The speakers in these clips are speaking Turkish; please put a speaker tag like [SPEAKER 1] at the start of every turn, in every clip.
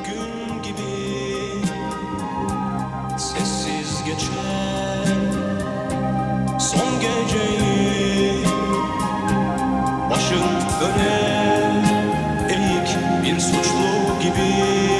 [SPEAKER 1] bugün gibi Sessiz geçen son geceyi Başım öne eğik bir suçlu gibi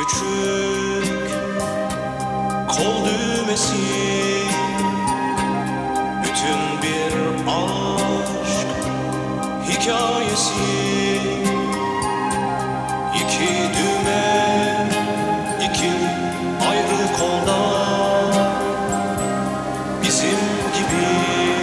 [SPEAKER 1] Küçük kol düğmesi. Bütün bir aşk hikayesi. İki düğme, iki ayrı kolda Bizim gibi.